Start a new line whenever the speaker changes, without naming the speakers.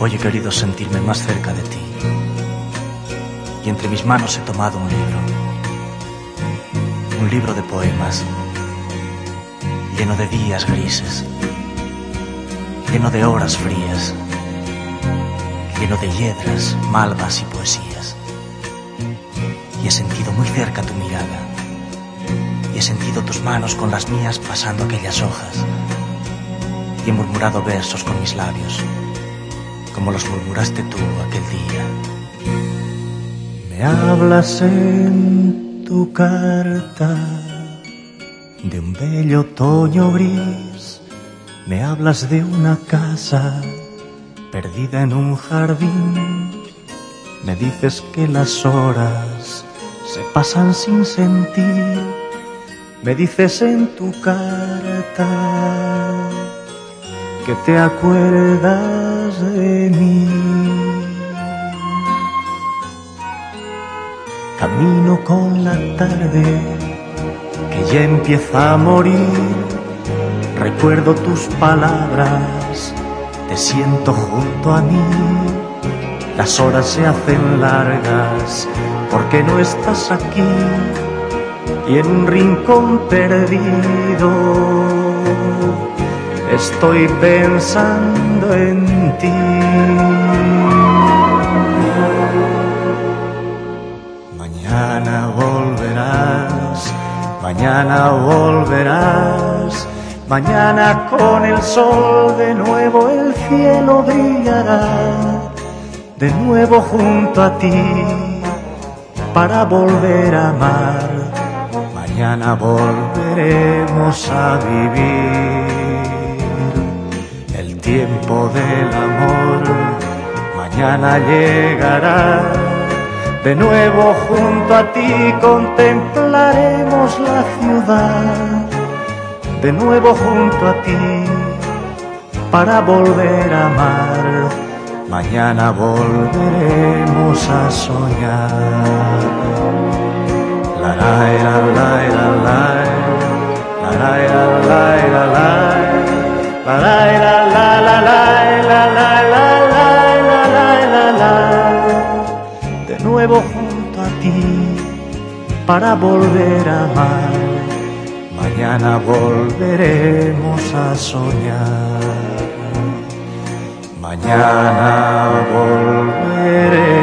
Hoy he querido sentirme más cerca de ti. Y entre mis manos he tomado un libro, un libro de poemas, lleno de días grises, lleno de horas frías, lleno de hiedras, malvas y poesías. Y he sentido muy cerca tu mirada, y he sentido tus manos con las mías pasando aquellas hojas, y he murmurado versos con mis labios como los murmuraste tú aquel día.
Me hablas en tu carta de un bello otoño gris, me hablas de una casa perdida en un jardín, me dices que las horas se pasan sin sentir, me dices en tu carta que te acuerdas de mí. Camino con la tarde que ya empieza a morir. Recuerdo tus palabras, te siento junto a mí. Las horas se hacen largas porque no estás aquí y en un rincón perdido estoy pensando en ti. Mañana volverás, mañana volverás, mañana con el sol de nuevo el cielo brillará, de nuevo junto a ti, para volver a amar. Mañana volveremos a vivir del amor. Mañana llegará de nuevo junto a ti contemplaremos la ciudad, de nuevo junto a ti, para volver a amar. Mañana volveremos a soñar. La la la la la la la la la la la la nuevo junto a ti para volver a amar. Mañana volveremos a soñar. Mañana volveremos.